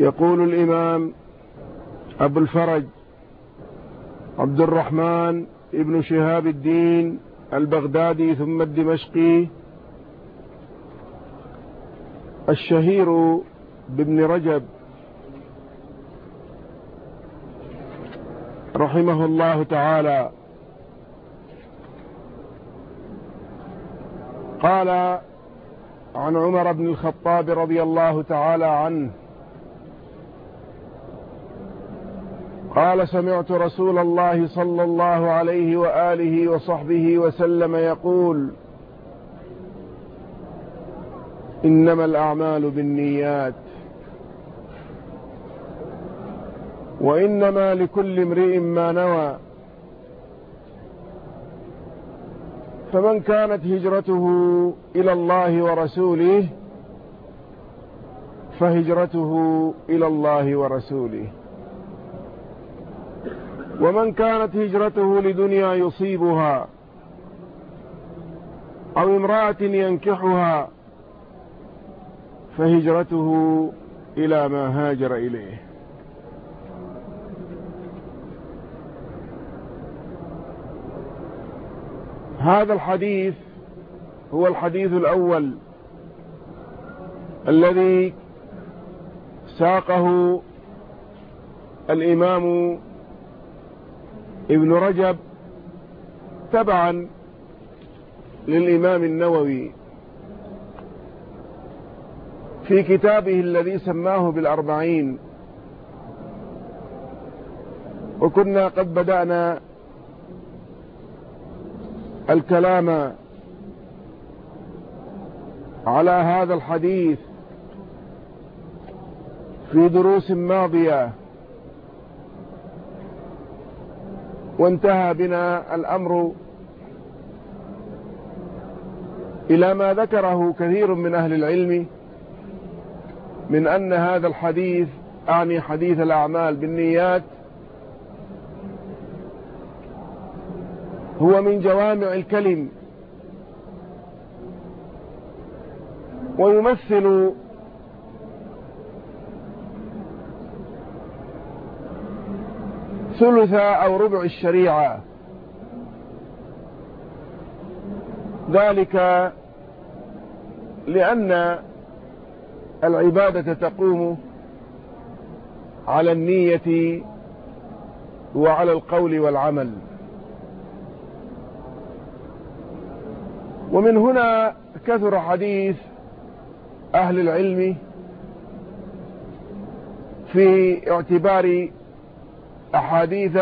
يقول الإمام أبو الفرج عبد الرحمن ابن شهاب الدين البغدادي ثم الدمشقي الشهير بابن رجب رحمه الله تعالى. قال عن عمر بن الخطاب رضي الله تعالى عنه قال سمعت رسول الله صلى الله عليه وآله وصحبه وسلم يقول إنما الأعمال بالنيات وإنما لكل امرئ ما نوى فمن كانت هجرته إلى الله ورسوله فهجرته إلى الله ورسوله ومن كانت هجرته لدنيا يصيبها أو امرأة ينكحها فهجرته إلى ما هاجر إليه. هذا الحديث هو الحديث الأول الذي ساقه الإمام ابن رجب تبعا للإمام النووي في كتابه الذي سماه بالأربعين. وكنا قد بدأنا الكلام على هذا الحديث في دروس ماضية. وانتهى بنا الأمر إلى ما ذكره كثير من أهل العلم من أن هذا الحديث أعني حديث الأعمال بالنيات هو من جوامع الكلم ويمثل ثلث أو ربع الشريعة. ذلك لأن العبادة تقوم على النية وعلى القول والعمل. ومن هنا كثر حديث أهل العلم في اعتبار أحاديث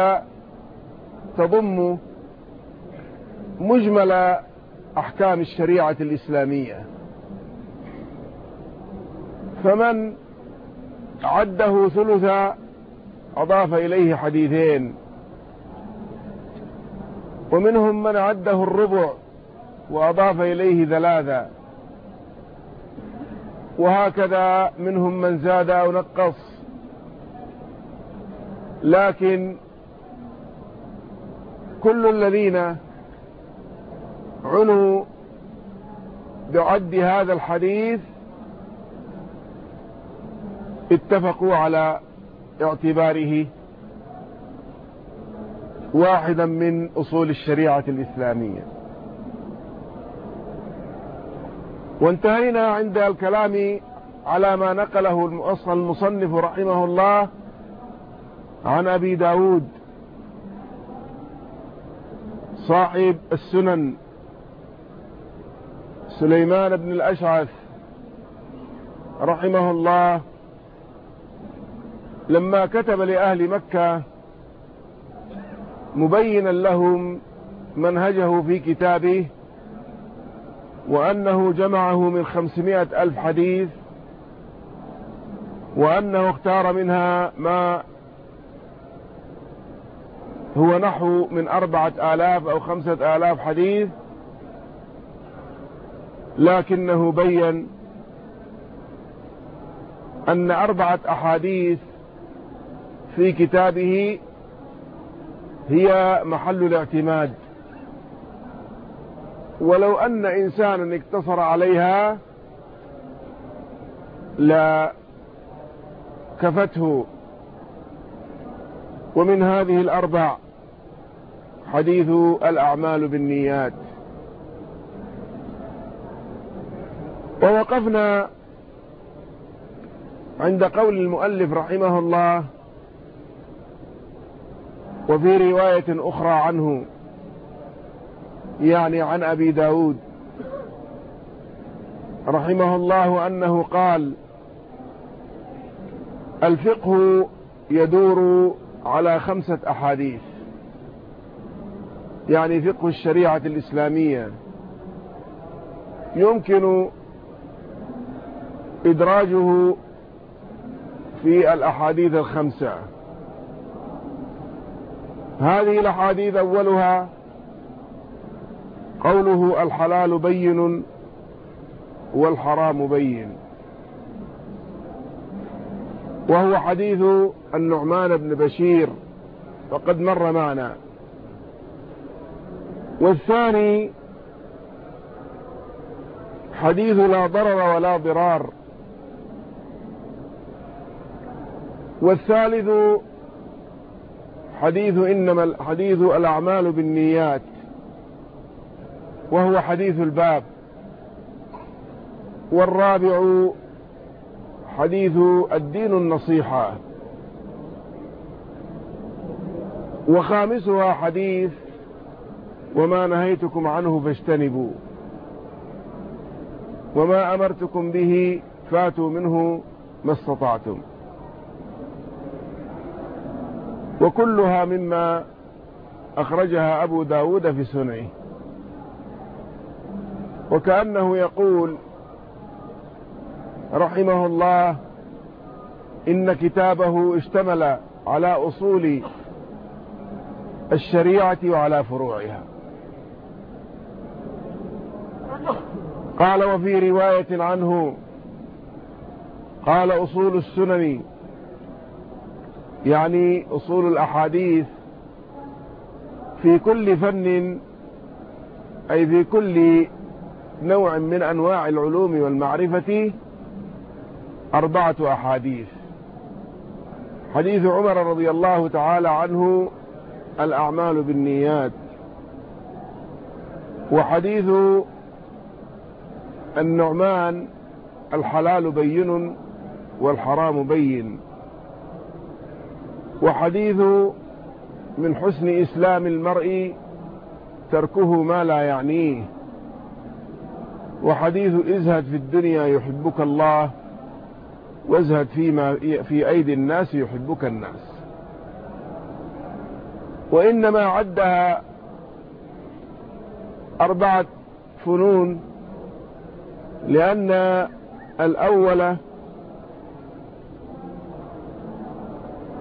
تضم مجمل أحكام الشريعة الإسلامية. فمن عده ثلثا أضاف إليه حديثين. ومنهم من عده الربع وأضاف إليه ثلاثة. وهكذا منهم من زاد أو نقص. لكن كل الذين عنوا بعد هذا الحديث اتفقوا على اعتباره واحدا من أصول الشريعة الإسلامية. وانتهينا عند الكلام على ما نقله المصنف رحمه الله عن أبي داود صاحب السنن سليمان بن الأشعث رحمه الله لما كتب لأهل مكة مبينا لهم منهجه في كتابه وأنه جمعه من خمسمائة ألف حديث وأنه اختار منها ما هو نحو من أربعة آلاف أو خمسة آلاف حديث لكنه بين أن أربعة أحاديث في كتابه هي محل الاعتماد. ولو أن إنسانا اقتصر عليها لا كفته. ومن هذه الأربع حديث الأعمال بالنيات. ووقفنا عند قول المؤلف رحمه الله وفي رواية أخرى عنه يعني عن أبي داود. رحمه الله أنه قال الفقه يدور على خمسة أحاديث. يعني فقه الشريعة الإسلامية يمكن إدراجه في الأحاديث الخمسة. هذه الأحاديث أولها قوله الحلال بين والحرام بين. وهو حديث النعمان بن بشير وقد مر معنا. والثاني حديث لا ضرر ولا ضرار. والثالث حديث إنما حديث الأعمال بالنيات وهو حديث الباب. والرابع حديث الدين النصيحة. وخامسها حديث وما نهيتكم عنه فاجتنبوا وما أمرتكم به فاتوا منه ما استطعتم. وكلها مما أخرجها أبو داود في سنعه. وكأنه يقول رحمه الله إن كتابه اشتمل على أصول الشريعة وعلى فروعها. قال وفي رواية عنه قال أصول السنن يعني أصول الأحاديث في كل فن أي في كل نوع من أنواع العلوم والمعرفة أربعة أحاديث. حديث عمر رضي الله تعالى عنه الأعمال بالنيات وحديث النعمان الحلال بين والحرام بين. وحديث من حسن إسلام المرء تركه ما لا يعنيه. وحديث ازهد في الدنيا يحبك الله وازهد فيما في أيدي الناس يحبك الناس. وإنما عدها أربعة فنون لأن الأول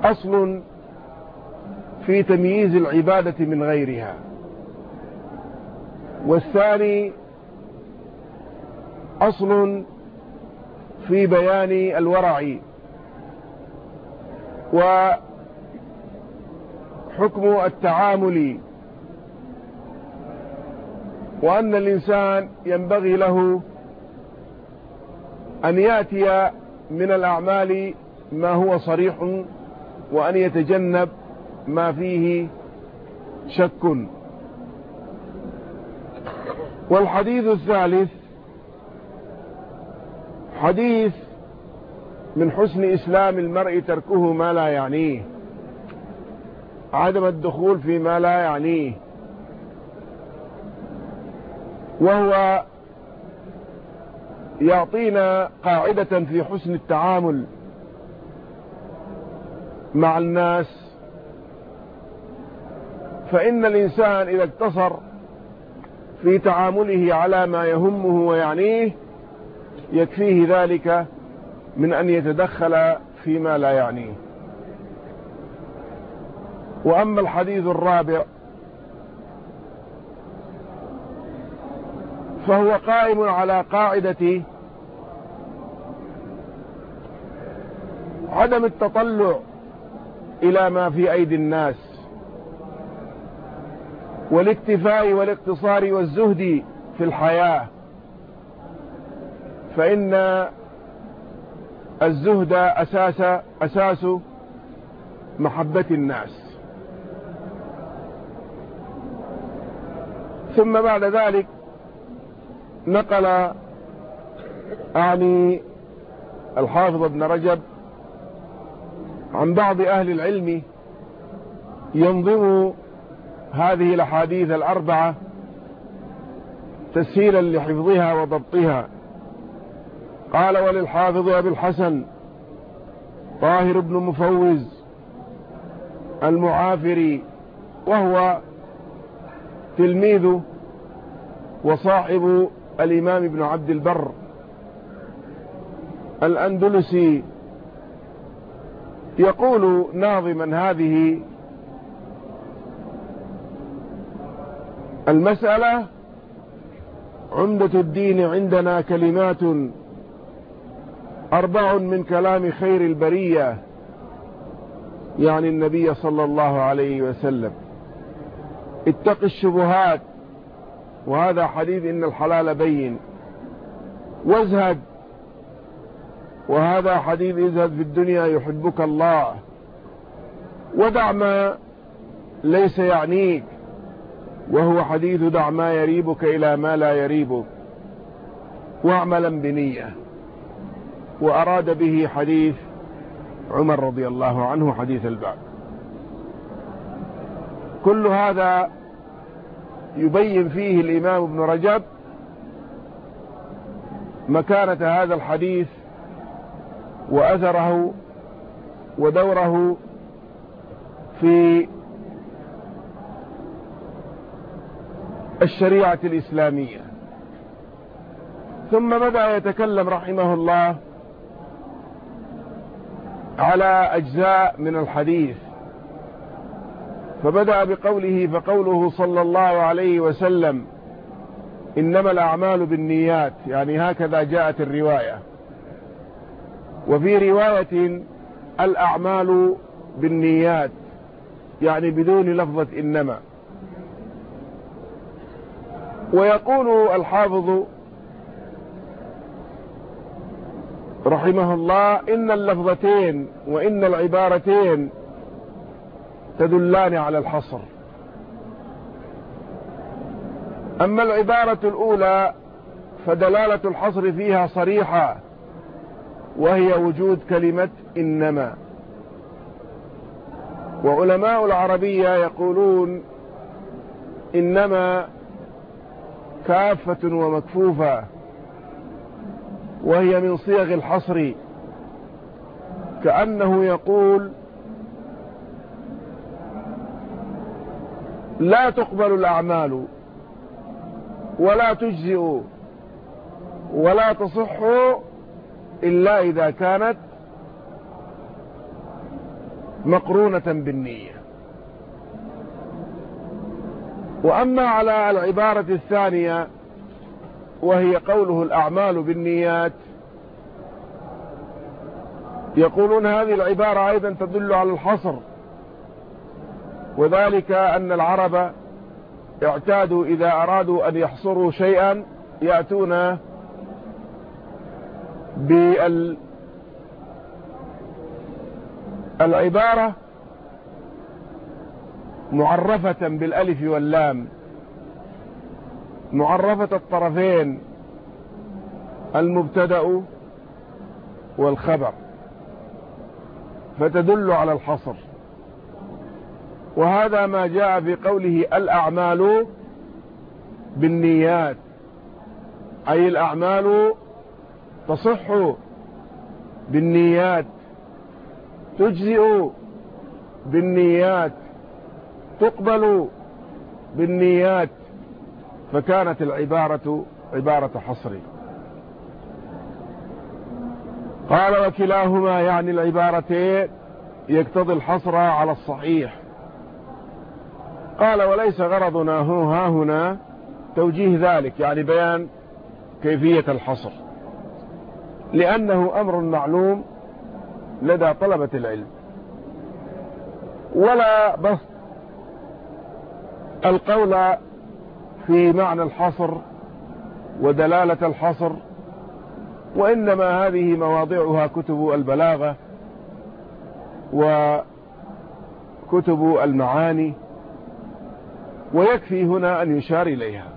أصل في تمييز العبادة من غيرها والثاني أصل في بيان الورع وحكم التعامل وأن الإنسان ينبغي له أن يأتي من الأعمال ما هو صريح وأن يتجنب ما فيه شك. والحديث الثالث حديث من حسن إسلام المرء تركه ما لا يعنيه عدم الدخول فيما لا يعنيه وهو يعطينا قاعدة في حسن التعامل مع الناس. فإن الإنسان إذا اقتصر في تعامله على ما يهمه ويعنيه يكفيه ذلك من أن يتدخل فيما لا يعنيه. وأما الحديث الرابع فهو قائم على قاعدة عدم التطلع إلى ما في أيدي الناس والاكتفاء والاقتصار والزهد في الحياة. فإن الزهد أساس, أساس محبة الناس. ثم بعد ذلك نقل أعني الحافظ ابن رجب عن بعض أهل العلم ينظم هذه الأحاديث الأربعة تسهيلا لحفظها وضبطها. قال وللحافظ أبي الحسن طاهر بن مفوز المعافري وهو تلميذ وصاحب الإمام ابن عبد البر الأندلسي يقول ناظما هذه المسألة عمدة الدين عندنا كلمات أربع من كلام خير البرية يعني النبي صلى الله عليه وسلم. اتق الشبهات. وهذا حديث إن الحلال بين. وازهد. وهذا حديث ازهد في الدنيا يحبك الله. ودع ما ليس يعنيك. وهو حديث دع ما يريبك إلى ما لا يريبك. واعملا بنية. وأراد به حديث عمر رضي الله عنه حديث الباب كل هذا يبين فيه الإمام ابن رجب مكانة هذا الحديث وأثره ودوره في الشريعة الإسلامية. ثم بدأ يتكلم رحمه الله على أجزاء من الحديث. فبدأ بقوله فقوله صلى الله عليه وسلم إنما الأعمال بالنيات يعني هكذا جاءت الرواية. وفي رواية الأعمال بالنيات يعني بدون لفظة إنما. ويقول الحافظ رحمه الله إن اللفظتين وإن العبارتين تدلان على الحصر. أما العبارة الأولى فدلالة الحصر فيها صريحة وهي وجود كلمة إنما. وعلماء العربية يقولون إنما كافة ومكفوفة وهي من صيغ الحصر كأنه يقول لا تقبل الأعمال ولا تجزئ ولا تصح إلا إذا كانت مقرونة بالنية. وأما على العبارة الثانية وهي قوله الأعمال بالنيات يقولون هذه العبارة أيضا تدل على الحصر. وذلك أن العرب اعتادوا إذا أرادوا أن يحصروا شيئا يأتون بالعبارة معرفة بالألف واللام معرفة الطرفين المبتدأ والخبر فتدل على الحصر. وهذا ما جاء في قوله الأعمال بالنيات. أي الأعمال تصح بالنيات تجزئ بالنيات تقبل بالنيات. فكانت العبارة عبارة حصر. قال وكلاهما يعني العبارتين يقتضي الحصر على الصحيح. قال وليس غرضنا ها هنا توجيه ذلك يعني بيان كيفية الحصر. لأنه أمر معلوم لدى طلبة العلم. ولا بسط القول في معنى الحصر ودلالة الحصر وإنما هذه مواضعها كتب البلاغة وكتب المعاني ويكفي هنا أن يشار إليها.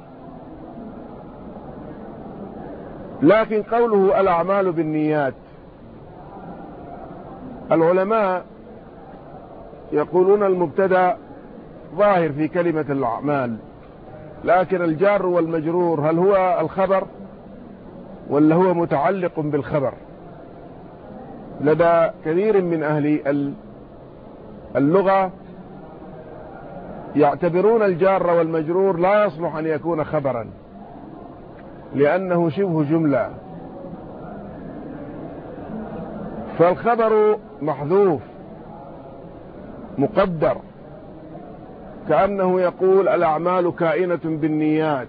لكن قوله الأعمال بالنيات العلماء يقولون المبتدأ ظاهر في كلمة الأعمال لكن الجار والمجرور هل هو الخبر ولا هو متعلق بالخبر؟ لدى كثير من أهل اللغة يعتبرون الجار والمجرور لا يصلح أن يكون خبرا لأنه شبه جملة. فالخبر محذوف مقدر كأنه يقول الأعمال كائنة بالنيات.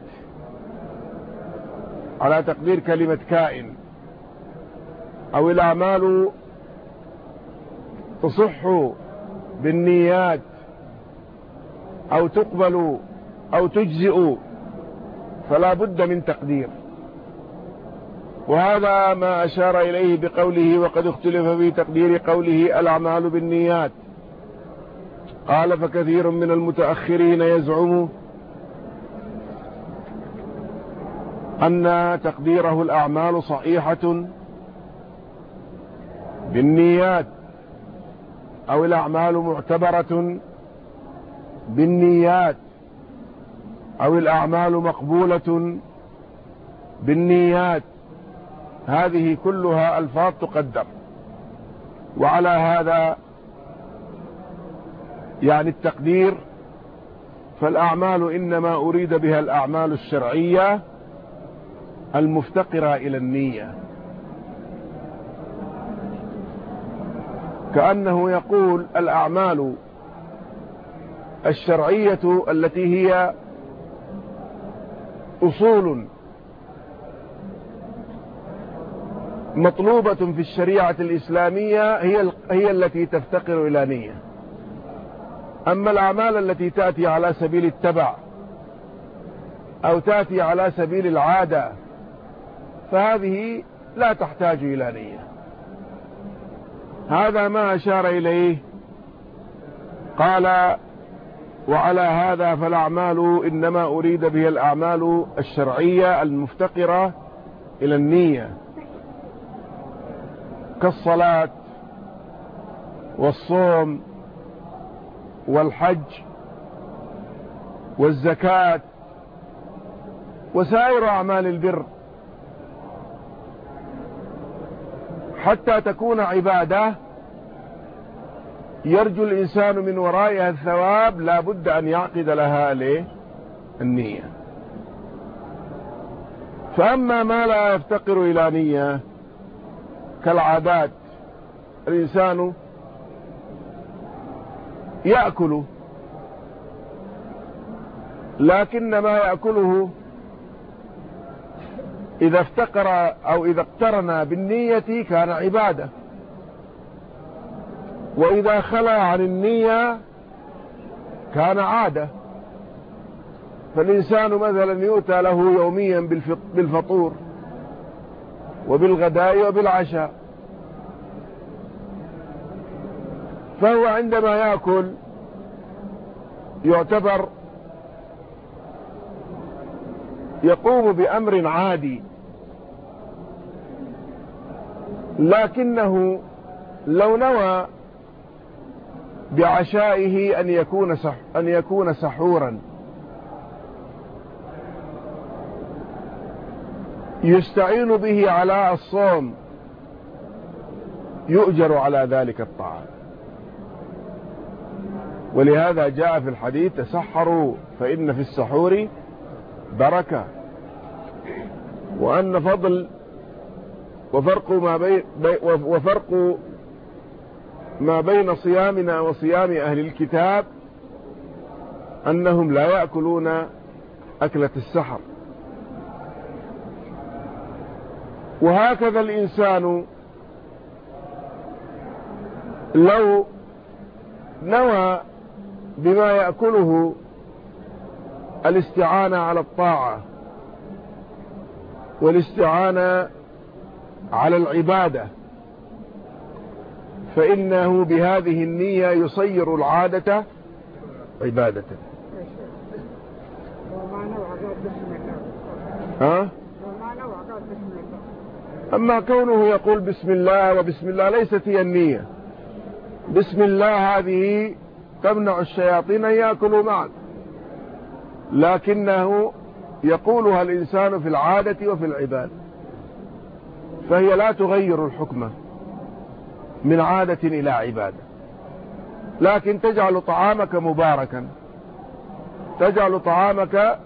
على تقدير كلمة كائن أو الأعمال تصح بالنيات. أو تقبل أو تجزئ فلا بد من تقدير. وهذا ما أشار إليه بقوله وقد اختلف في تقدير قوله الأعمال بالنيات. قال فكثير من المتأخرين يزعم أن تقديره الأعمال صحيحة بالنيات أو الأعمال معتبرة بالنيات أو الأعمال مقبولة بالنيات. هذه كلها ألفاظ تقدر وعلى هذا يعني التقدير فالأعمال إنما أريد بها الأعمال الشرعية المفتقرة إلى النية. كأنه يقول الأعمال الشرعية التي هي أصول مطلوبة في الشريعة الإسلامية هي هي التي تفتقر إلى نية. أما الأعمال التي تأتي على سبيل التبع أو تأتي على سبيل العادة فهذه لا تحتاج إلى نية. هذا ما أشار إليه قال وعلى هذا فالأعمال إنما أريد به الأعمال الشرعية المفتقرة إلى النية. كالصلاة والصوم والحج والزكاة وسائر أعمال البر. حتى تكون عبادة يرجو الإنسان من ورائها الثواب لا بد أن يعقد لها النية. فأما ما لا يفتقر إلى نية كالعادات الإنسان يأكل. لكن ما يأكله إذا افتقر أو إذا اقترن بالنية كان عبادة. وإذا خلى عن النية كان عادة. فالإنسان مثلا يؤتى له يوميا بالفطور وبالغداء وبالعشاء. فهو عندما يأكل يعتبر يقوم بأمر عادي لكنه لو نوى بعشائه أن يكون سح أن يكون سحورا. يستعين به على الصوم. يؤجر على ذلك الطعام. ولهذا جاء في الحديث تسحروا فإن في السحور بركة. وأن فضل وفرق ما بين وفرق ما بين صيامنا وصيام أهل الكتاب أنهم لا يأكلون أكلة السحر. وهكذا الإنسان لو نوى بما يأكله الاستعانة على الطاعة والاستعانة على العبادة فإنه بهذه النية يصير العادة عبادة. ها؟ أما كونه يقول بسم الله وبسم الله ليست هي النية. بسم الله هذه تمنع الشياطين أن يأكلوا معك. لكنه يقولها الإنسان في العادة وفي العبادة. فهي لا تغير الحكمة من عادة إلى عبادة. لكن تجعل طعامك مباركا. تجعل طعامك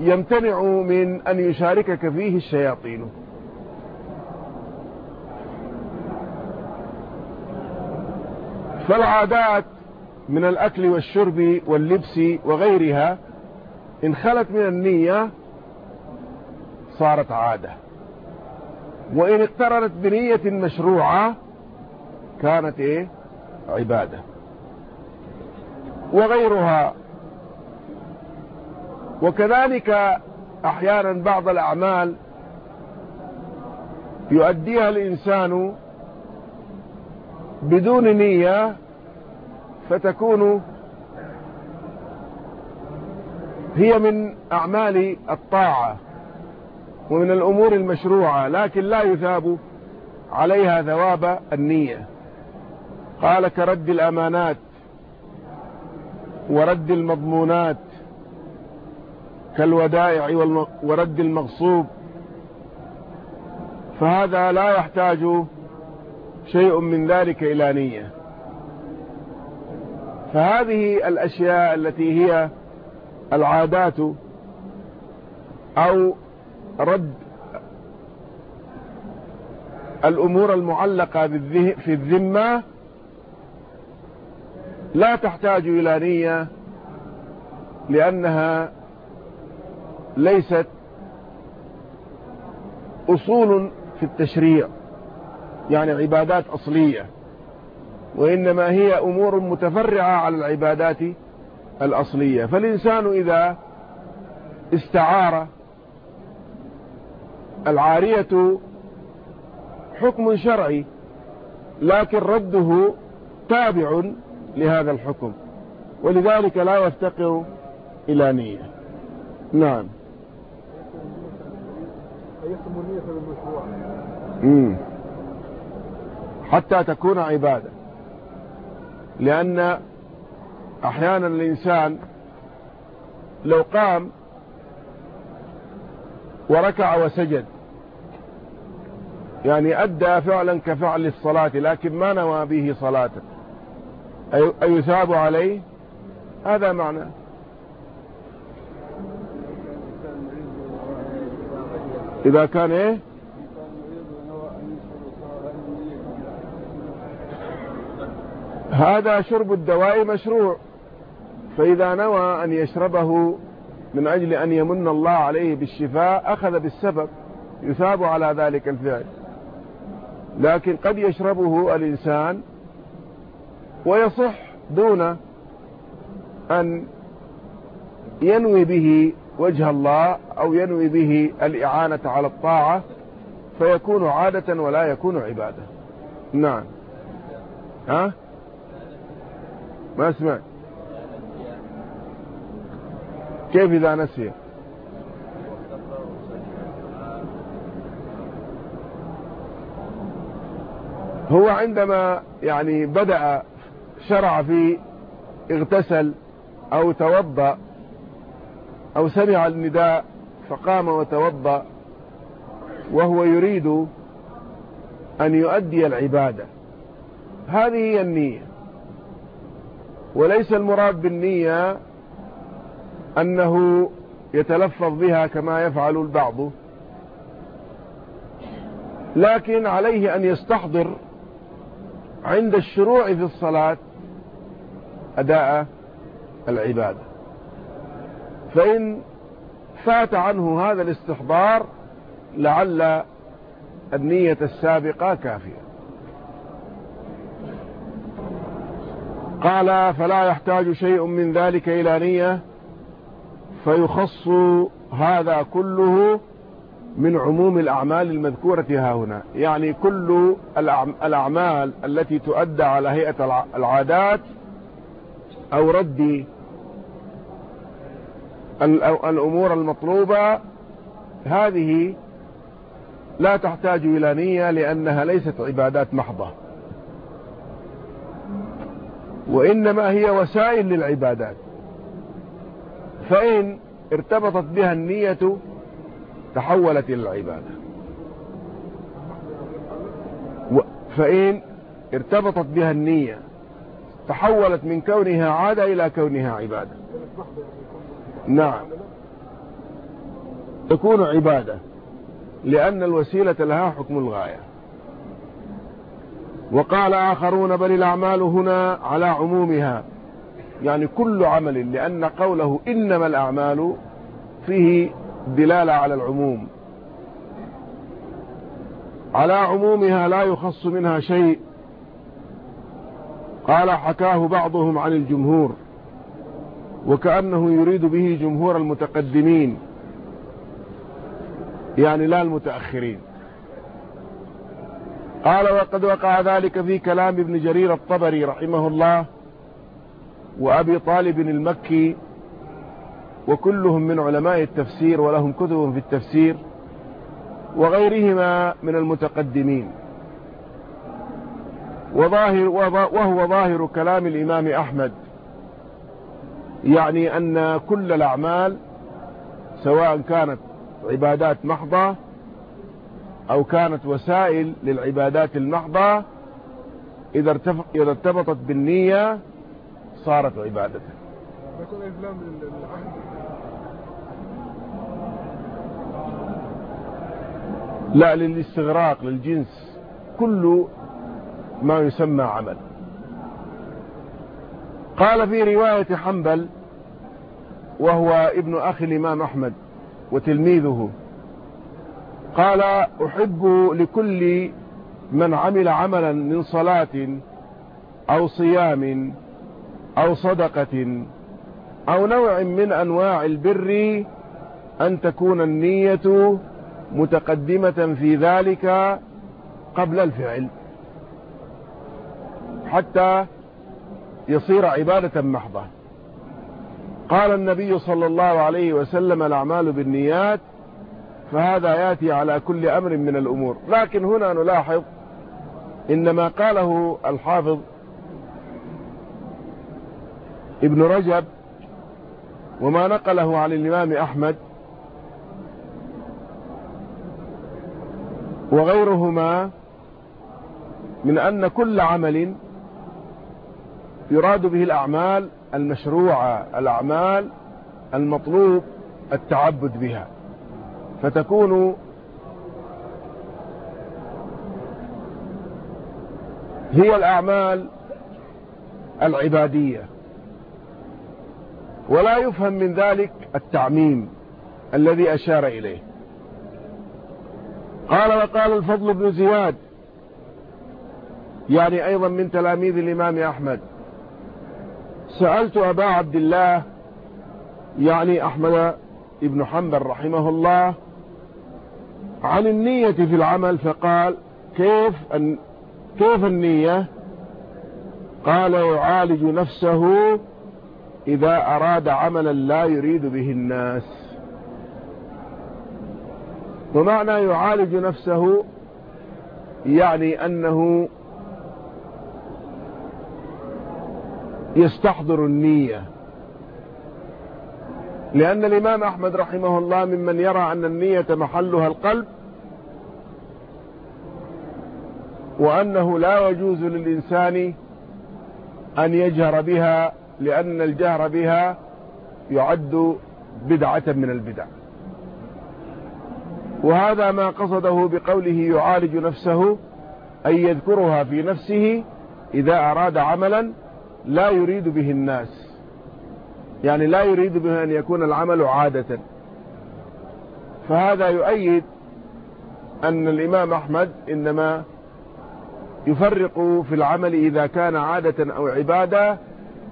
يمتنع من أن يشاركك فيه الشياطين. فالعادات من الأكل والشرب واللبس وغيرها إن خلت من النية صارت عادة. وإن اقترنت بنية مشروعة كانت إيه؟ عبادة. وغيرها. وكذلك أحيانا بعض الأعمال يؤديها الإنسان بدون نية فتكون هي من أعمال الطاعة. ومن الأمور المشروعة لكن لا يثاب عليها ثواب النية. قال كرد الأمانات ورد المضمونات كالودائع ورد المغصوب. فهذا لا يحتاج شيء من ذلك إلى نية. فهذه الأشياء التي هي العادات أو رد الأمور المعلقة في الذمة لا تحتاج إلى نية لأنها ليست أصول في التشريع يعني عبادات أصلية وإنما هي أمور متفرعة على العبادات الأصلية. فالإنسان إذا استعار العارية حكم شرعي لكن رده تابع لهذا الحكم ولذلك لا يفتقر إلى نية. نعم. حتى تكون عبادة. لأن أحيانا الإنسان لو قام وركع وسجد يعني أدى فعلا كفعل الصلاة لكن ما نوى به صلاة. أيثاب عليه؟ هذا معنى. إذا كان إيه؟ هذا شرب الدواء مشروع. فإذا نوى أن يشربه من أجل أن يمن الله عليه بالشفاء أخذ بالسبب. يثاب على ذلك الفعل. لكن قد يشربه الإنسان ويصح دون أن ينوي به وجه الله أو ينوي به الإعانة على الطاعة فيكون عادة ولا يكون عبادة. نعم. ها؟ ما اسمع كيف إذا نسي؟ هو عندما يعني بدأ شرع في اغتسل أو توضأ أو سمع النداء فقام وتوضأ وهو يريد أن يؤدي العبادة. هذه هي النية. وليس المراد بالنية أنه يتلفظ بها كما يفعل البعض لكن عليه أن يستحضر عند الشروع في الصلاة أداء العبادة. فإن فات عنه هذا الاستحضار لعل النية السابقة كافية. قال فلا يحتاج شيء من ذلك إلى نية فيخص هذا كله من عموم الأعمال المذكورة ها هنا. يعني كل الأعمال التي تؤدى على هيئة العادات أو رد الأمور المطلوبة هذه لا تحتاج إلى نية لأنها ليست عبادات محضة. وإنما هي وسائل للعبادات. فإن ارتبطت بها النية تحولت إلى العبادة. فإن ارتبطت بها النية تحولت من كونها عادة إلى كونها عبادة. نعم. تكون عبادة لأن الوسيلة لها حكم الغاية. وقال آخرون بل الأعمال هنا على عمومها. يعني كل عمل لأن قوله إنما الأعمال فيه دلالة على العموم. على عمومها لا يخص منها شيء. قال حكاه بعضهم عن الجمهور. وكأنه يريد به جمهور المتقدمين. يعني لا المتأخرين. قال وقد وقع ذلك في كلام ابن جرير الطبري رحمه الله. وأبي طالب المكي وكلهم من علماء التفسير ولهم كتب في التفسير وغيرهما من المتقدمين. وظاهر وهو ظاهر كلام الإمام أحمد. يعني أن كل الأعمال سواء كانت عبادات محضة أو كانت وسائل للعبادات المحضة إذا ارتبطت بالنية صارت عبادة. لا للاستغراق للجنس. كل ما يسمى عمل. قال في رواية حنبل وهو ابن أخي الإمام أحمد وتلميذه قال أحب لكل من عمل عملا من صلاة أو صيام أو صدقة أو نوع من أنواع البر أن تكون النية متقدمة في ذلك قبل الفعل. حتى يصير عبادة محضة. قال النبي صلى الله عليه وسلم الأعمال بالنيات فهذا يأتي على كل أمر من الأمور. لكن هنا نلاحظ إن ما قاله الحافظ ابن رجب وما نقله عن الإمام أحمد وغيرهما من أن كل عمل يراد به الأعمال المشروعة الأعمال المطلوب التعبد بها. فتكون هي الأعمال العبادية. ولا يفهم من ذلك التعميم الذي أشار إليه. قال وقال الفضل بن زياد يعني أيضا من تلاميذ الإمام أحمد. سألت أبا عبد الله يعني أحمد ابن حنبل رحمه الله عن النية في العمل فقال كيف كيف النية؟ قال يعالج نفسه إذا أراد عملا لا يريد به الناس. ومعنى يعالج نفسه يعني أنه يستحضر النية. لأن الإمام أحمد رحمه الله ممن يرى أن النية محلها القلب وأنه لا يجوز للإنسان أن يجهر بها لأن الجهر بها يعد بدعة من البدع. وهذا ما قصده بقوله يعالج نفسه أن يذكرها في نفسه إذا أراد عملا لا يريد به الناس. يعني لا يريد به أن يكون العمل عادة. فهذا يؤيد أن الإمام أحمد إنما يفرق في العمل إذا كان عادة أو عبادة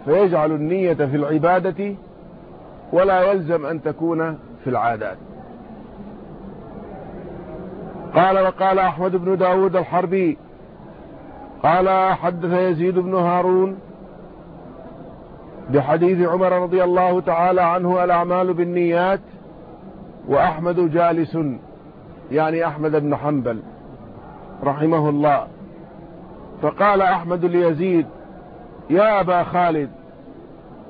فيجعل النية في العبادة ولا يلزم أن تكون في العادات. قال وقال أحمد بن داود الحربي قال حدث يزيد بن هارون بحديث عمر رضي الله تعالى عنه الأعمال بالنيات وأحمد جالس يعني أحمد بن حنبل رحمه الله. فقال أحمد ليزيد يا أبا خالد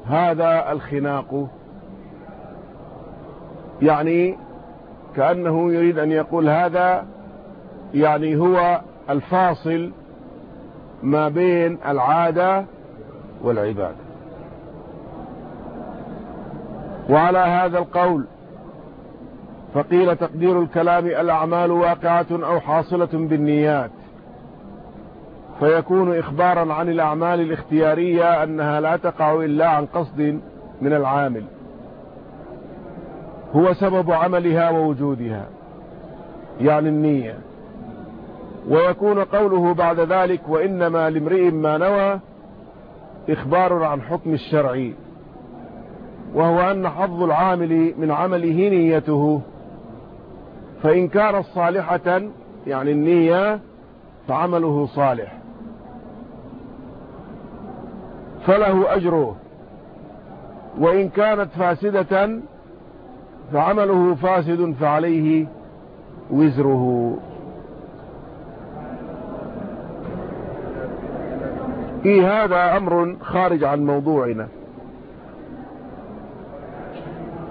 هذا الخناق. يعني كأنه يريد أن يقول هذا يعني هو الفاصل ما بين العادة والعبادة. وعلى هذا القول فقيل تقدير الكلام الأعمال واقعة أو حاصلة بالنيات. فيكون إخبارا عن الأعمال الاختيارية أنها لا تقع إلا عن قصد من العامل. هو سبب عملها ووجودها يعني النية. ويكون قوله بعد ذلك وإنما لامرئ ما نوى إخبار عن حكم الشرعي وهو أن حظ العامل من عمله نيته. فإن كانت صالحة يعني النية فعمله صالح. فله أجره. وإن كانت فاسدة فعمله فاسد فعليه وزره. إيه هذا أمر خارج عن موضوعنا.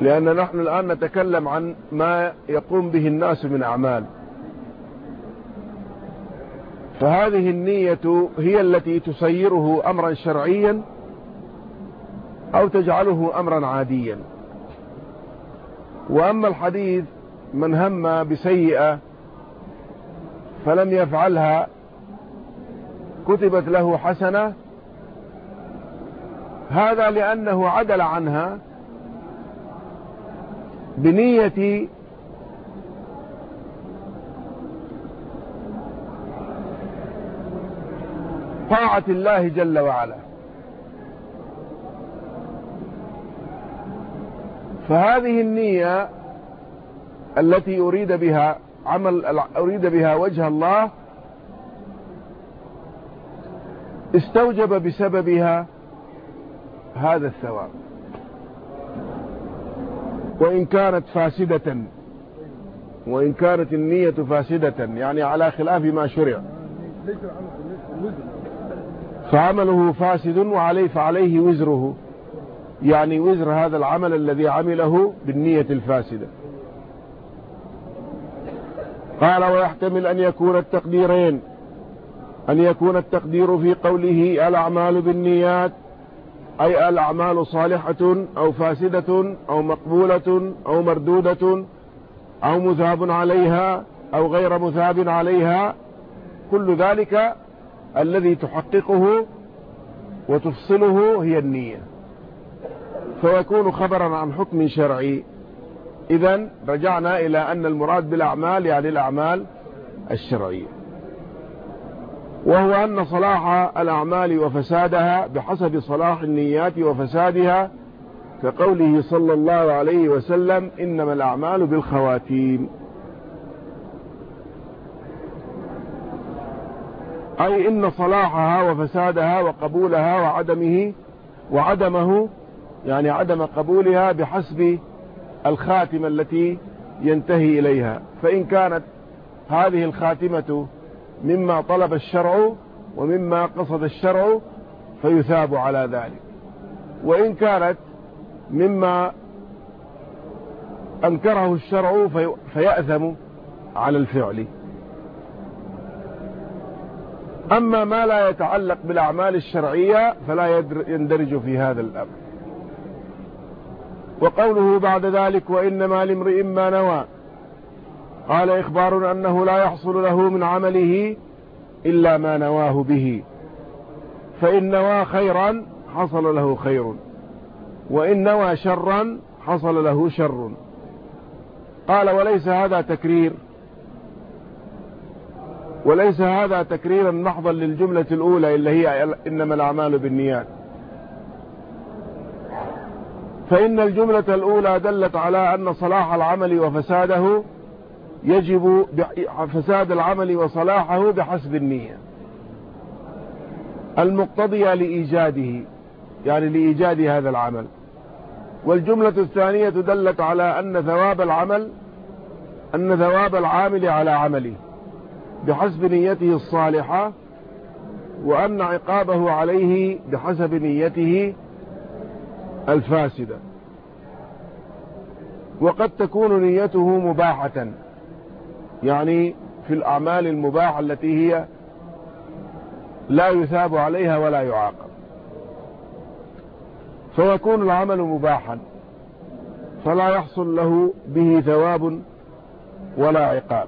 لأن نحن الآن نتكلم عن ما يقوم به الناس من أعمال. فهذه النية هي التي تسيره أمرا شرعيا أو تجعله أمرا عاديا. وأما الحديث من هم بسيئة فلم يفعلها كتبت له حسنة هذا لأنه عدل عنها بنية طاعة الله جل وعلا. فهذه النية التي أريد بها عمل أريد بها وجه الله استوجب بسببها هذا الثواب. وإن كانت فاسدة وإن كانت النية فاسدة يعني على خلاف ما شرع. فعمله فاسد وعليه فعليه وزره. يعني وزر هذا العمل الذي عمله بالنية الفاسدة. قال ويحتمل أن يكون التقديرين أن يكون التقدير في قوله الأعمال بالنيات أي الأعمال صالحة أو فاسدة أو مقبولة أو مردودة أو مثاب عليها أو غير مثاب عليها. كل ذلك الذي تحققه وتفصله هي النية. فيكون خبرا عن حكم شرعي. إذا رجعنا إلى أن المراد بالأعمال يعني الأعمال الشرعية. وهو أن صلاح الأعمال وفسادها بحسب صلاح النيات وفسادها كقوله صلى الله عليه وسلم إنما الأعمال بالخواتيم. أي إن صلاحها وفسادها وقبولها وعدمه وعدمه يعني عدم قبولها بحسب الخاتمة التي ينتهي إليها. فإن كانت هذه الخاتمة مما طلب الشرع ومما قصد الشرع فيثاب على ذلك. وإن كانت مما أنكره الشرع فيأثم على الفعل. أما ما لا يتعلق بالأعمال الشرعية فلا يندرج في هذا الأمر. وقوله بعد ذلك وإنما لامرئ ما نوى. قال إخبار أنه لا يحصل له من عمله إلا ما نواه به. فإن نوى خيرا حصل له خير. وإن نوى شرا حصل له شر. قال وليس هذا تكرير. وليس هذا تكريرا محضا للجملة الأولى اللي هي إنما الأعمال بالنيات. فإن الجملة الأولى دلت على أن صلاح العمل وفساده يجب فساد العمل وصلاحه بحسب النية. المقتضية لإيجاده يعني لإيجاد هذا العمل. والجملة الثانية دلت على أن ثواب العمل أن ثواب العامل على عمله بحسب نيته الصالحة وأن عقابه عليه بحسب نيته الفاسدة. وقد تكون نيته مباحة. يعني في الأعمال المباحة التي هي لا يثاب عليها ولا يعاقب. فيكون العمل مباحا. فلا يحصل له به ثواب ولا عقاب.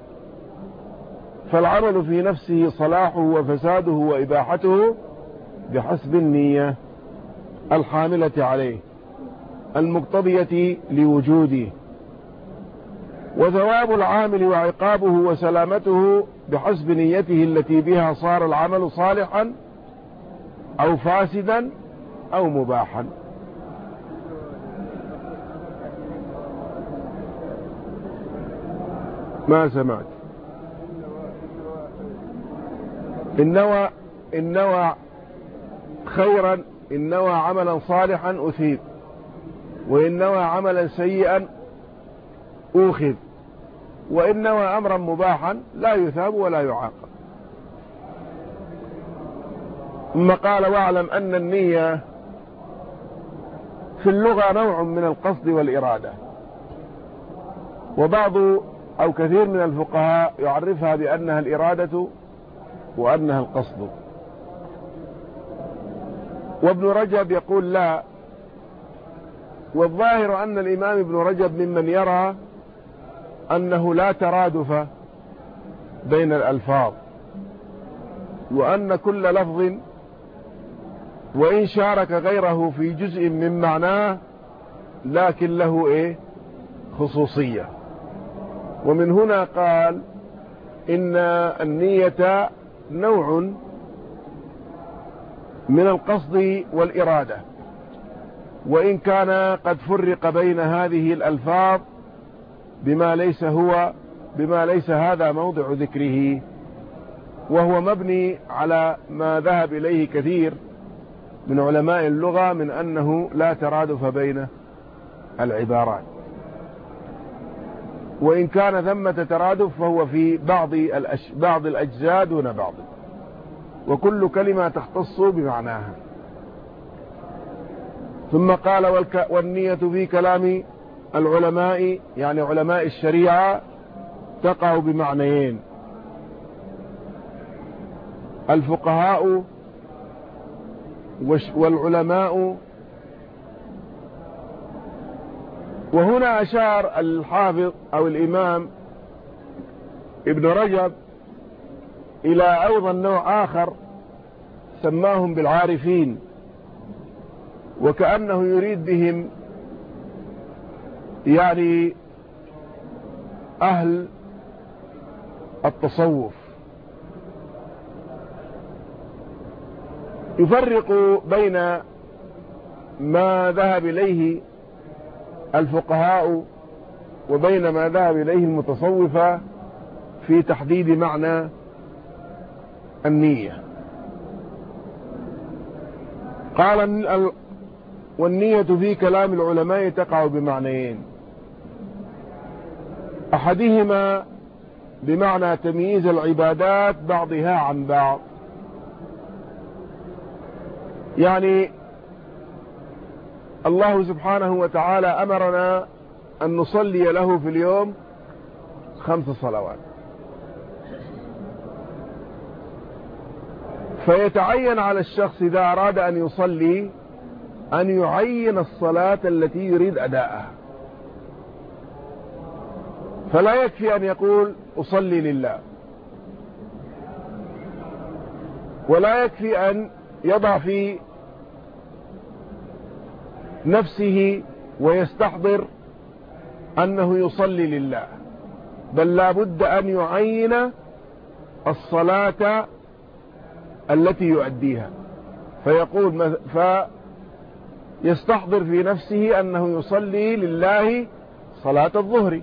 فالعمل في نفسه صلاحه وفساده وإباحته بحسب النية. الحاملة عليه المقتضية لوجوده. وثواب العامل وعقابه وسلامته بحسب نيته التي بها صار العمل صالحا أو فاسدا أو مباحا. ما سمعت؟ إن نوى, إن نوى خيرا إن نوى عملا صالحا أثيب وإن نوى عملا سيئا أوخذ وإن نوى أمرا مباحا لا يثاب ولا يعاقب. ثم قال واعلم أن النية في اللغة نوع من القصد والإرادة. وبعض أو كثير من الفقهاء يعرفها بأنها الإرادة وأنها القصد. وابن رجب يقول لا. والظاهر أن الإمام ابن رجب ممن يرى أنه لا ترادف بين الألفاظ وأن كل لفظ وإن شارك غيره في جزء من معناه لكن له إيه؟ خصوصية. ومن هنا قال إن النية نوع من القصد والإرادة. وإن كان قد فرق بين هذه الألفاظ بما ليس هو بما ليس هذا موضع ذكره. وهو مبني على ما ذهب إليه كثير من علماء اللغة من أنه لا ترادف بين العبارات. وإن كان ثمة ترادف فهو في بعض. بعض الأجزاء دون بعض. وكل كلمة تختص بمعناها ثم قال. والنية في كلام العلماء يعني علماء الشريعة تقع بمعنيين الفقهاء والعلماء وهنا أشار الحافظ أو الإمام ابن رجب إلى أيضا نوع آخر سماهم بالعارفين وكأنه يريد بهم يعني أهل التصوف. يفرق بين ما ذهب إليه الفقهاء وبين ما ذهب إليه المتصوفة في تحديد معنى النية. قال والنية في كلام العلماء تقع بمعنيين. أحدهما بمعنى تمييز العبادات بعضها عن بعض. يعني الله سبحانه وتعالى أمرنا أن نصلي له في اليوم خمس صلوات. فيتعين على الشخص إذا أراد أن يصلي أن يعين الصلاة التي يريد أداءها. فلا يكفي أن يقول أصلي لله. ولا يكفي أن يضع في نفسه ويستحضر أنه يصلي لله. بل لا بد أن يعين الصلاة التي يؤديها. فيقول فيستحضر في نفسه أنه يصلي لله صلاة الظهر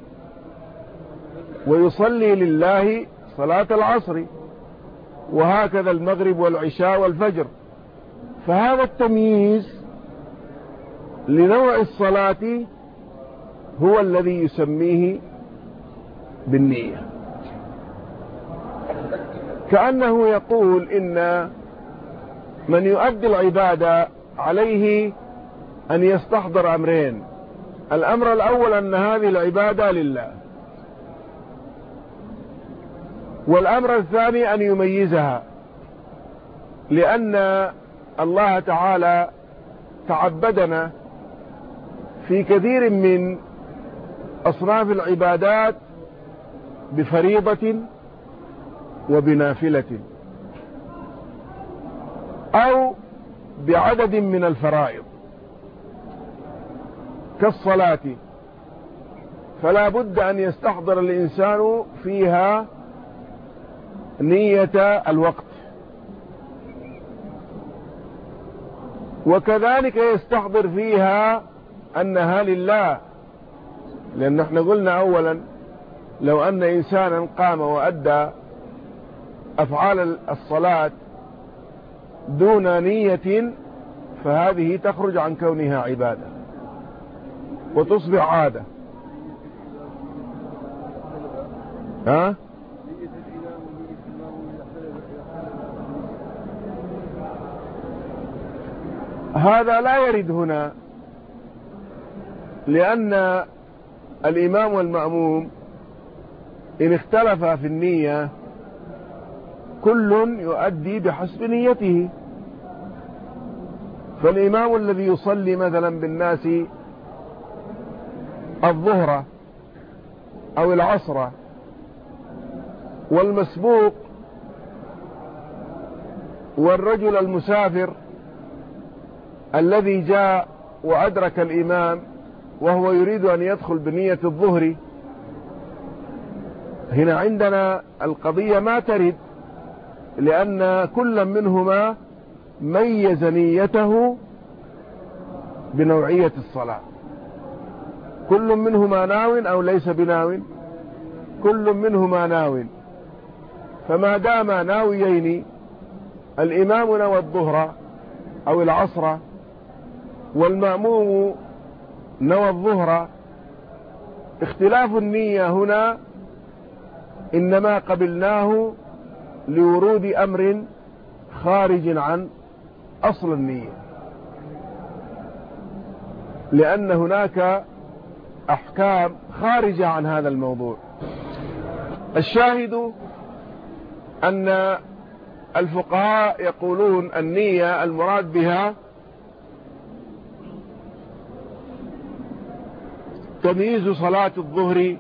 ويصلي لله صلاة العصر وهكذا المغرب والعشاء والفجر. فهذا التمييز لنوع الصلاة هو الذي يسميه بالنية. كأنه يقول إن من يؤدي العبادة عليه أن يستحضر أمرين. الأمر الأول أن هذه العبادة لله. والأمر الثاني أن يميزها. لأن الله تعالى تعبدنا في كثير من أصناف العبادات بفريضة وبنافلة أو بعدد من الفرائض. كالصلاة فلا بد أن يستحضر الإنسان فيها نية الوقت. وكذلك يستحضر فيها أنها لله لأن إحنا قلنا أولا لو أن إنسانا قام وأدى أفعال الصلاة دون نية فهذه تخرج عن كونها عبادة وتصبح عادة. ها؟ هذا لا يرد هنا لأن الإمام والمأموم إن اختلفا في النية كل يؤدي بحسب نيته. فالإمام الذي يصلي مثلا بالناس الظهر أو العصر والمسبوق والرجل المسافر الذي جاء وأدرك الإمام وهو يريد أن يدخل بنية الظهر. هنا عندنا القضية ما ترد. لأن كل منهما ميز نيته بنوعية الصلاة. كل منهما ناو أو ليس بناو؟ كل منهما ناو. فما دام ناويين الإمام نوى الظهر أو العصر والمأموم نوى الظهر اختلاف النية هنا إنما قبلناه لورود أمر خارج عن أصل النية. لأن هناك أحكام خارجة عن هذا الموضوع. الشاهد أن الفقهاء يقولون النية المراد بها تمييز صلاة الظهر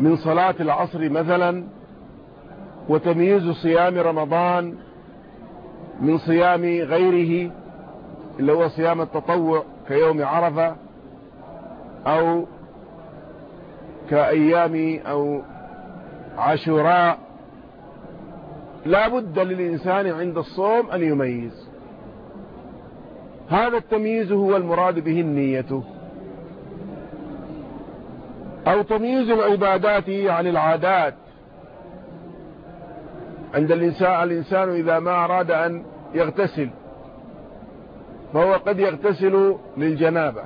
من صلاة العصر مثلا وتمييز صيام رمضان من صيام غيره اللي هو صيام التطوع كيوم عرفة أو كأيام أو عاشوراء. لا بد للإنسان عند الصوم أن يميز. هذا التمييز هو المراد به النية. أو تمييز العبادات عن العادات. عند الإنسان الإنسان إذا ما أراد أن يغتسل فهو قد يغتسل للجنابة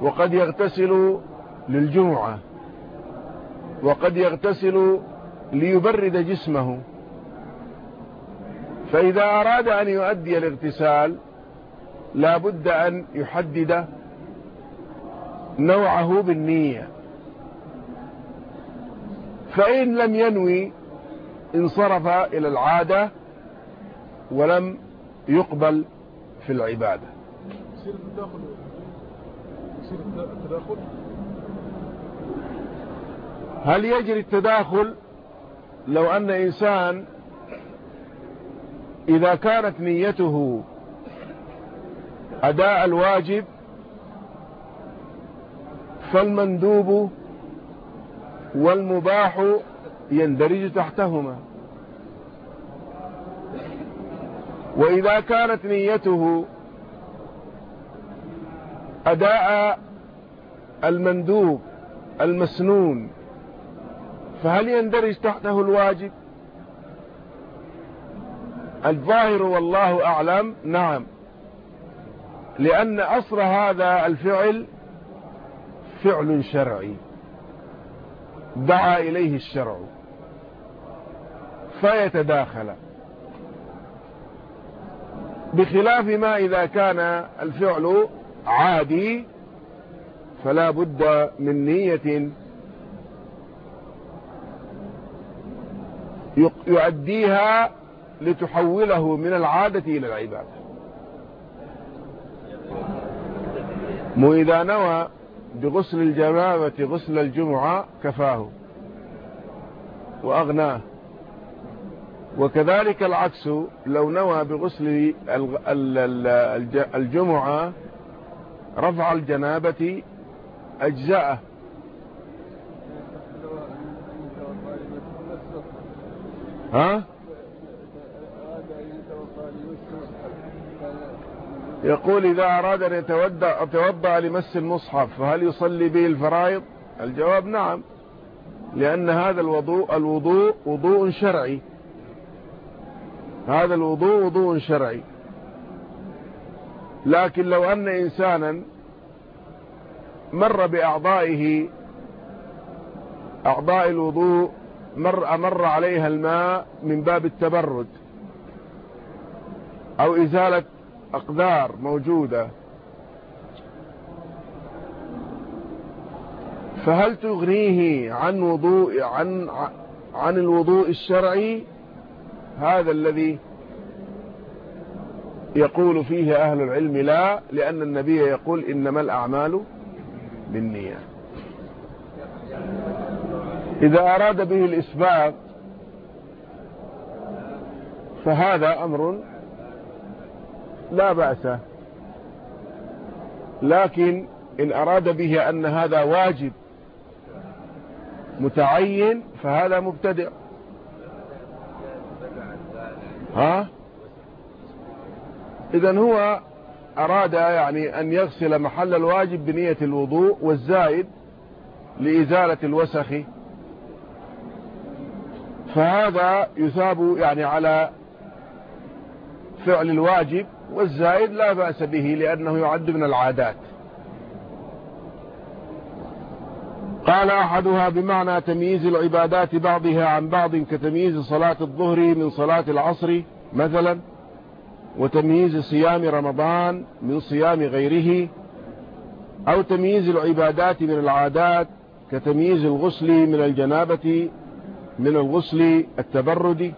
وقد يغتسل للجمعة وقد يغتسل ليبرد جسمه. فإذا أراد أن يؤدي الاغتسال لا بد أن يحدد نوعه بالنية. فإن لم ينوي انصرف إلى العادة ولم يقبل في العبادة. يصير التداخل. يصير التداخل. هل يجري التداخل لو أن إنسان إذا كانت نيته أداء الواجب فالمندوب والمباح يندرج تحتهما. وإذا كانت نيته أداء المندوب المسنون فهل يندرج تحته الواجب؟ الظاهر والله أعلم نعم لأن أصل هذا الفعل فعل شرعي دعا إليه الشرع. فيتداخل. بخلاف ما إذا كان الفعل عادي فلا بد من نية يؤديها لتحوله من العادة إلى العبادة. مو إذا نوى بغسل الجنابة غسل الجمعة كفاه. وأغناه. وكذلك العكس لو نوى بغسل الجمعة رفع الجنابة أجزاءه ها؟ يقول إذا أراد أن يتوضأ لمس المصحف فهل يصلي به الفرائض؟ الجواب نعم لأن هذا الوضوء الوضوء وضوء شرعي. هذا الوضوء وضوء شرعي. لكن لو أن إنسانا مر بأعضائه أعضاء الوضوء مر أمر عليها الماء من باب التبرد أو إزالة أقدار موجودة. فهل تغنيه عن وضوء عن عن الوضوء الشرعي؟ هذا الذي يقول فيه أهل العلم لا لأن النبي يقول إنما الأعمال بالنية. إذا أراد به الإثبات فهذا أمر لا بأس. لكن إن أراد به أن هذا واجب متعين فهذا مبتدع. ها؟ إذا هو أراد يعني أن يغسل محل الواجب بنية الوضوء والزائد لإزالة الوسخ. فهذا يثاب يعني على فعل الواجب والزائد لا بأس به لأنه يعد من العادات. قال أحدها بمعنى تمييز العبادات بعضها عن بعض كتمييز صلاة الظهر من صلاة العصر مثلا وتمييز صيام رمضان من صيام غيره أو تمييز العبادات من العادات كتمييز الغسل من الجنابة من الغسل التبرد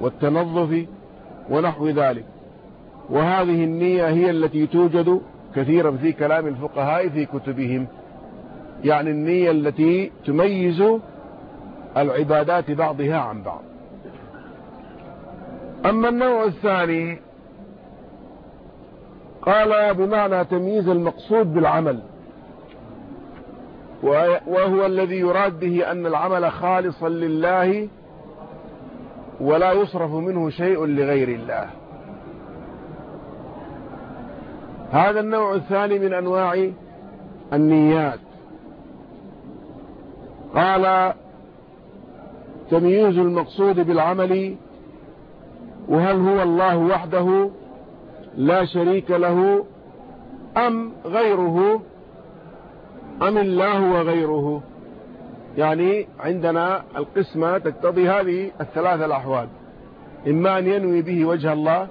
والتنظف ونحو ذلك. وهذه النية هي التي توجد كثيرا في كلام الفقهاء في كتبهم. يعني النية التي تميز العبادات بعضها عن بعض. أما النوع الثاني قال بمعنى تمييز المقصود بالعمل وهو الذي يراد به أن العمل خالصا لله ولا يصرف منه شيء لغير الله. هذا النوع الثاني من أنواع النيات. قال تمييز المقصود بالعمل وهل هو الله وحده لا شريك له أم غيره؟ أم الله وغيره؟ يعني عندنا القسمة تقتضي هذه الثلاثة الأحوال. إما أن ينوي به وجه الله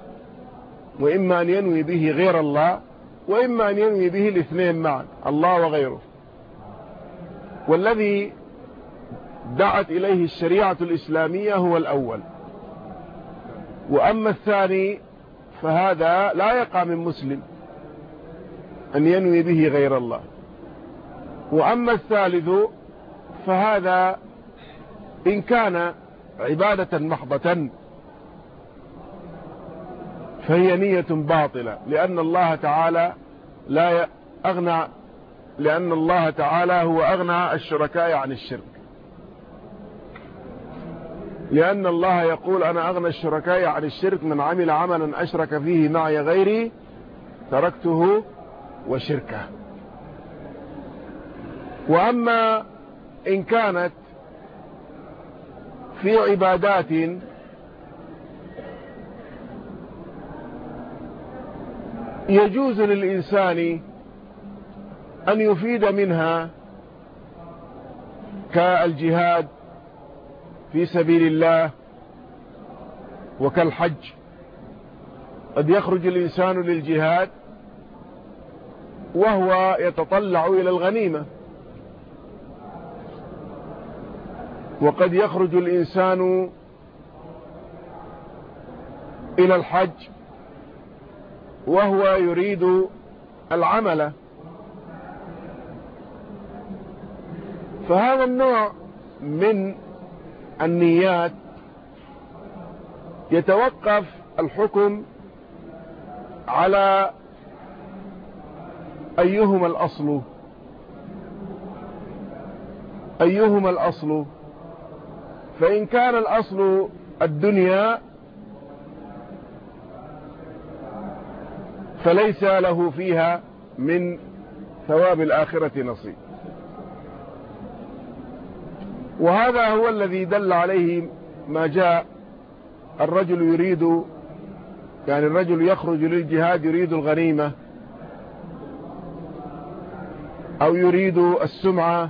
وإما أن ينوي به غير الله وإما أن ينوي به الاثنين معا الله وغيره. والذي دعت إليه الشريعة الإسلامية هو الأول. وأما الثاني فهذا لا يقع من مسلم أن ينوي به غير الله. وأما الثالث فهذا إن كان عبادة محضة فهي نية باطلة لأن الله تعالى لا أغنى لأن الله تعالى هو أغنى الشركاء عن الشرك. لأن الله يقول أنا أغنى الشركاء عن الشرك من عمل عملا أشرك فيه معي غيري تركته وشركه. وأما إن كانت في عبادات يجوز للإنسان أن يفيد منها كالجهاد في سبيل الله وكالحج. قد يخرج الإنسان للجهاد وهو يتطلع إلى الغنيمة. وقد يخرج الإنسان إلى الحج وهو يريد العمل. فهذا النوع من النيات يتوقف الحكم على أيهما الأصل؟ أيهما الأصل؟ فإن كان الأصل الدنيا فليس له فيها من ثواب الآخرة نصيب. وهذا هو الذي دل عليه ما جاء. الرجل يريد يعني الرجل يخرج للجهاد يريد الغنيمة أو يريد السمعة.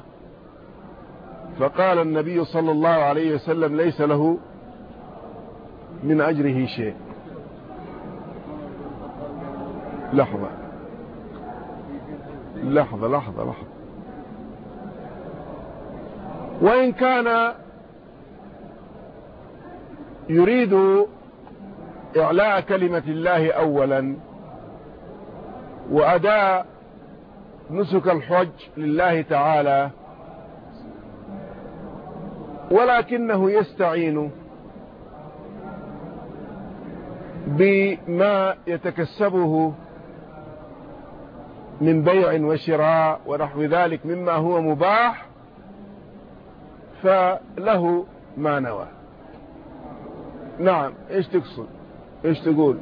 فقال النبي صلى الله عليه وسلم ليس له من أجره شيء. لحظة. لحظة لحظة لحظة. وإن كان يريد إعلاء كلمة الله أولا وأداء نسك الحج لله تعالى ولكنه يستعين بما يتكسبه من بيع وشراء ونحو ذلك مما هو مباح فله ما نوى. نعم إيش تقصد؟ إيش تقول؟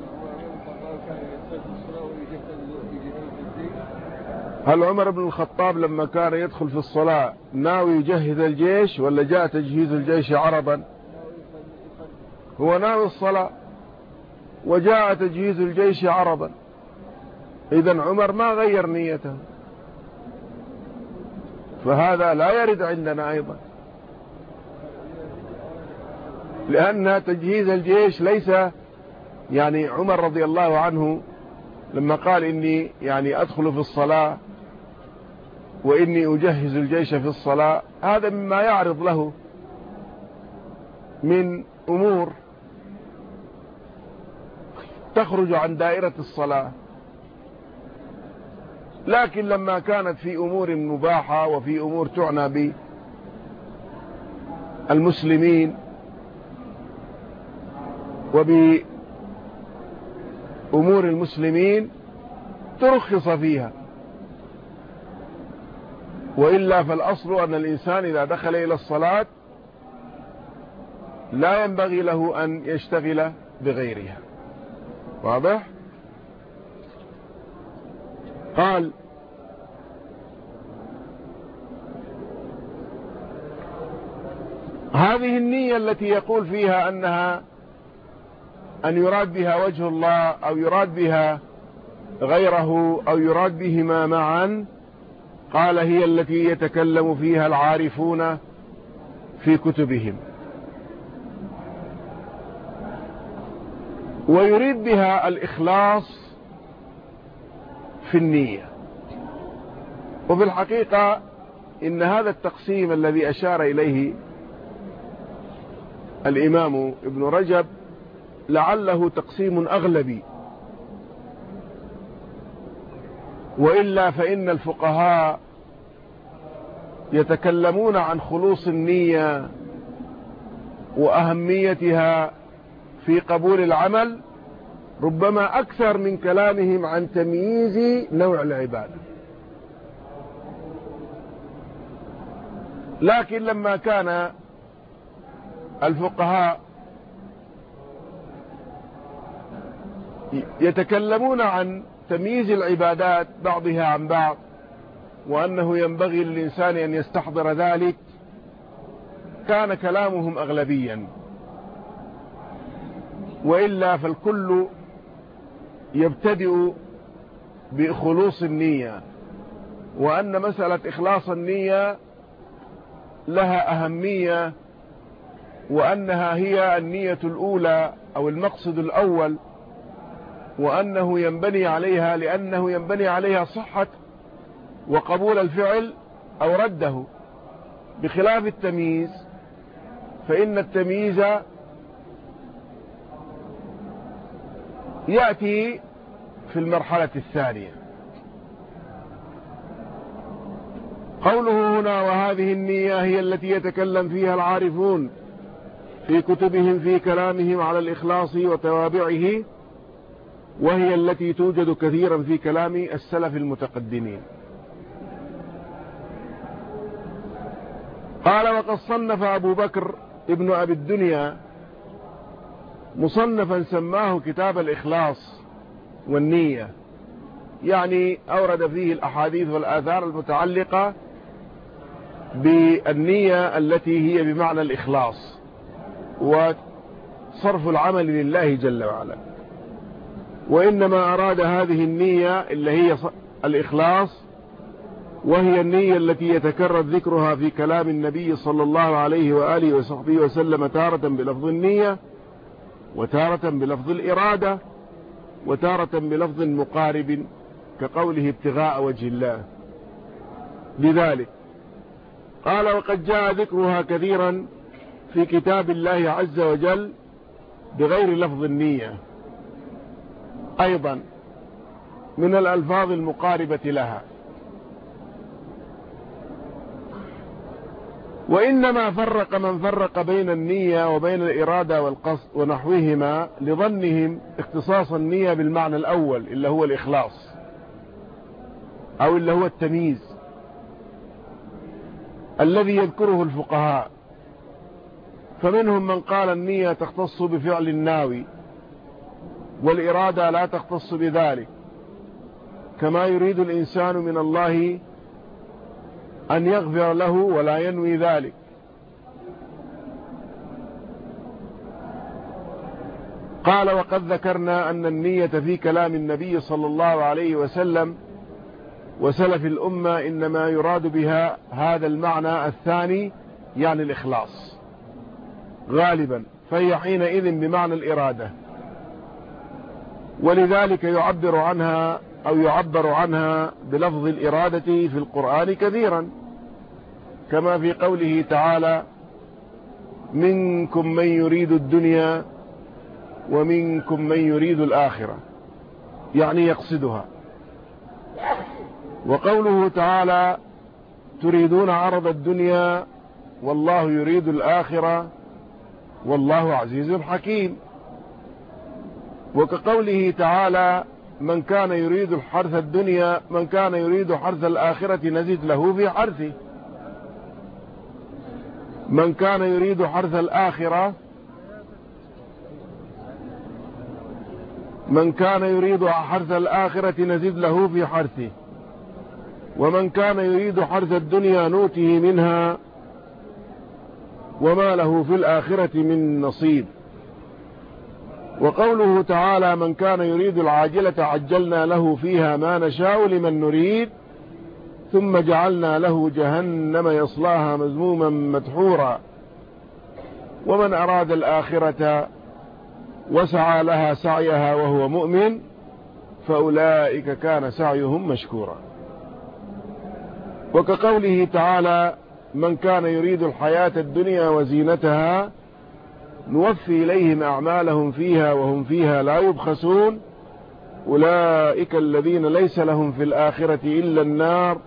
هل عمر بن الخطاب لما كان يدخل في الصلاة ناوي يجهز الجيش ولا جاء تجهيز الجيش عربا هو ناوي الصلاة وجاء تجهيز الجيش عربا اذا عمر ما غير نيته. فهذا لا يرد عندنا أيضا. لأن تجهيز الجيش ليس يعني عمر رضي الله عنه لما قال إني يعني أدخل في الصلاة وإني أجهز الجيش في الصلاة هذا مما يعرض له من أمور تخرج عن دائرة الصلاة. لكن لما كانت في أمور مباحة وفي أمور تعنى بالمسلمين وبأمور المسلمين ترخص فيها. وإلا فالأصل أن الإنسان إذا دخل إلى الصلاة لا ينبغي له أن يشتغل بغيرها. واضح؟ قال هذه النية التي يقول فيها أنها أن يراد بها وجه الله أو يراد بها غيره أو يراد بهما معا قال هي التي يتكلم فيها العارفون في كتبهم. ويريد بها الإخلاص في النية. وفي الحقيقة إن هذا التقسيم الذي أشار إليه الإمام ابن رجب لعله تقسيم أغلبي. وإلا فإن الفقهاء يتكلمون عن خلوص النية وأهميتها في قبول العمل ربما أكثر من كلامهم عن تمييز نوع العبادة. لكن لما كان الفقهاء يتكلمون عن تمييز العبادات بعضها عن بعض وأنه ينبغي للإنسان أن يستحضر ذلك. كان كلامهم أغلبيا. وإلا فالكل يبتدئ بخلوص النية وأن مسألة إخلاص النية لها أهمية وأنها هي النية الأولى أو المقصد الأول وأنه ينبني عليها لأنه ينبني عليها صحة وقبول الفعل أو رده. بخلاف التمييز فإن التمييز يأتي في المرحلة الثانية. قوله هنا وهذه النية هي التي يتكلم فيها العارفون في كتبهم في كلامهم على الإخلاص وتوابعه. وهي التي توجد كثيرا في كلام السلف المتقدمين. قال وقد صنف أبو بكر ابن أبي الدنيا مصنفا سماه كتاب الإخلاص والنية يعني أورد فيه الأحاديث والآثار المتعلقة بالنية التي هي بمعنى الإخلاص وصرف العمل لله جل وعلا. وإنما أراد هذه النية اللي هي الإخلاص وهي النية التي يتكرر ذكرها في كلام النبي صلى الله عليه وآله وصحبه وسلم تارة بلفظ النية وتارة بلفظ الإرادة وتارة بلفظ مقارب كقوله ابتغاء وجه الله. لذلك قال وقد جاء ذكرها كثيرا في كتاب الله عز وجل بغير لفظ النية. أيضا من الألفاظ المقاربة لها. وإنما فرق من فرق بين النية وبين الإرادة والقصد ونحوهما لظنهم اختصاص النية بالمعنى الأول اللي هو الإخلاص أو اللي هو التمييز الذي يذكره الفقهاء. فمنهم من قال النية تختص بفعل الناوي والإرادة لا تختص بذلك. كما يريد الإنسان من الله أن يغفر له ولا ينوي ذلك. قال وقد ذكرنا أن النية في كلام النبي صلى الله عليه وسلم وسلف الأمة إنما يراد بها هذا المعنى الثاني يعني الإخلاص. غالبا فهي حينئذ بمعنى الإرادة. ولذلك يعبر عنها أو يعبر عنها بلفظ الإرادة في القرآن كثيرا. كما في قوله تعالى منكم من يريد الدنيا ومنكم من يريد الآخرة. يعني يقصدها. وقوله تعالى تريدون عرض الدنيا والله يريد الآخرة والله عزيز حكيم. وكقوله تعالى من كان يريد الحرث الدنيا من كان يريد حرث الآخرة نزد له في حرثه. من كان يريد حرث الآخرة من كان يريد حرث الآخرة نزد له في حرثه. ومن كان يريد حرث الدنيا نوته منها وما له في الآخرة من نصيب. وقوله تعالى من كان يريد العاجلة عجلنا له فيها ما نشاء لمن نريد ثم جعلنا له جهنم يصلاها مزموما مدحورا. ومن أراد الآخرة وسعى لها سعيها وهو مؤمن فأولئك كان سعيهم مشكورا. وكقوله تعالى من كان يريد الحياة الدنيا وزينتها نوفي إليهم أعمالهم فيها وهم فيها لا يبخسون. أولئك الذين ليس لهم في الآخرة إلا النار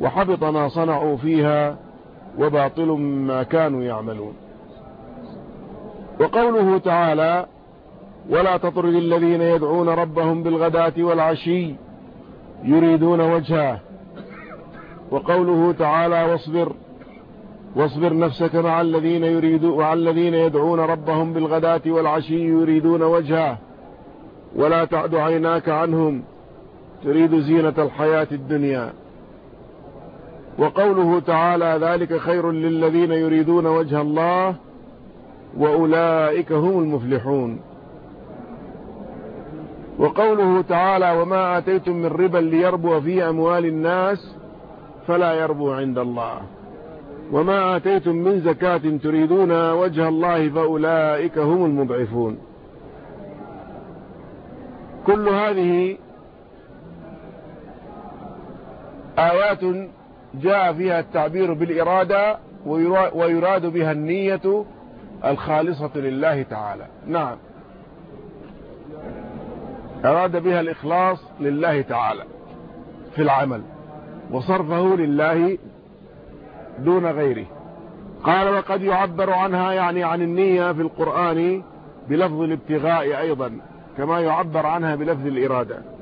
وحبط ما صنعوا فيها وباطل ما كانوا يعملون. وقوله تعالى ولا تطرد الذين يدعون ربهم بالغداة والعشي يريدون وجهه. وقوله تعالى واصبر. واصبر نفسك مع الذين يريدون مع الذين يدعون ربهم بالغداة والعشي يريدون وجهه. ولا تعد عيناك عنهم. تريد زينة الحياة الدنيا. وقوله تعالى ذلك خير للذين يريدون وجه الله وأولئك هم المفلحون. وقوله تعالى وما آتيتم من ربا ليربو في أموال الناس فلا يربو عند الله. وما آتيتم من زكاة تريدون وجه الله فأولئك هم المضعفون. كل هذه آيات جاء فيها التعبير بالإرادة ويراد بها النية الخالصة لله تعالى. نعم. أراد بها الإخلاص لله تعالى في العمل وصرفه لله دون غيره. قال وقد يعبر عنها يعني عن النية في القرآن بلفظ الابتغاء أيضا كما يعبر عنها بلفظ الإرادة.